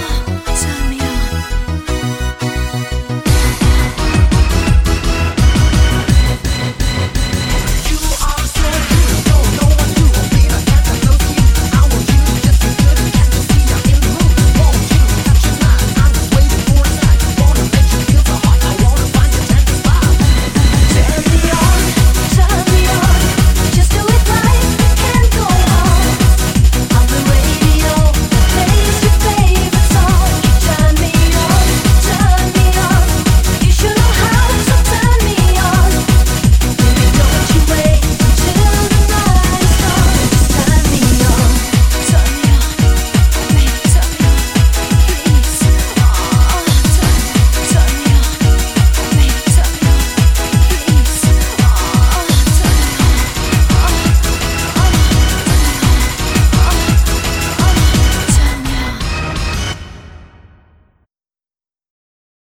now.